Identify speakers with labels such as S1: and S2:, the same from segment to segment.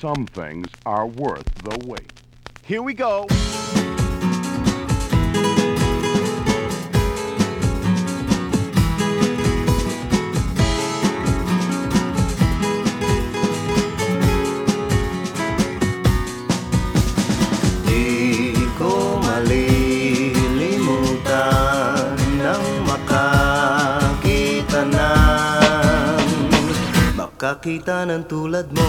S1: some things are worth the wait. Here we go.
S2: Ng ng tulad mo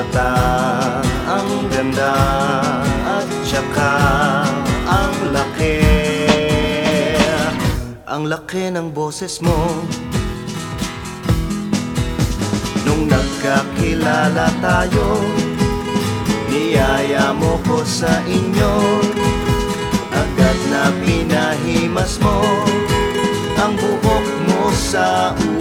S2: mata, ang ganda at saka ang laki. Ang laki ng boses mo. Nung nagkakilala tayo Niyaya mo ko sa inyo. Agad na pinahimas mo Ang buhok mo sa ulo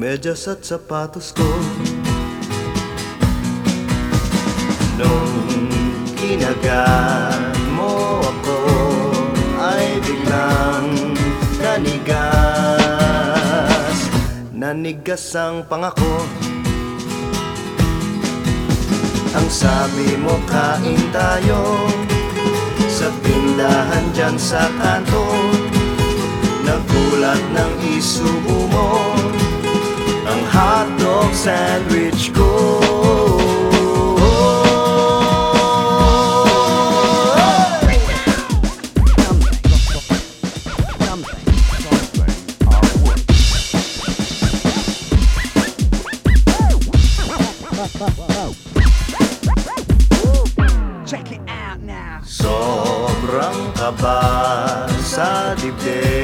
S2: medyas at sapatos ko. Nung kinagat mo ako ay biglang nanigas. Nanigas ang pangako. Ang sabi mo kain tayo. Sa tindahan dyan sa kanto Nagulat ng isubo mo sandwich
S1: worth
S3: Check it out now.
S2: Sobrang kaba sa dibdib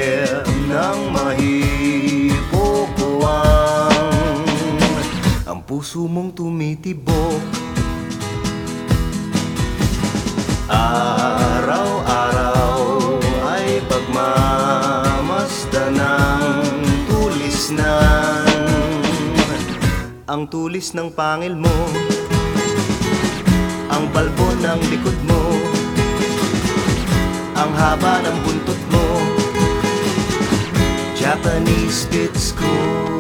S2: puso mong tumitibok Araw-araw ay pagmamasdan ng tulis ng Ang tulis ng pangil mo. Ang balbo ng likod mo. Ang haba ng buntot mo. Japanese Spitz School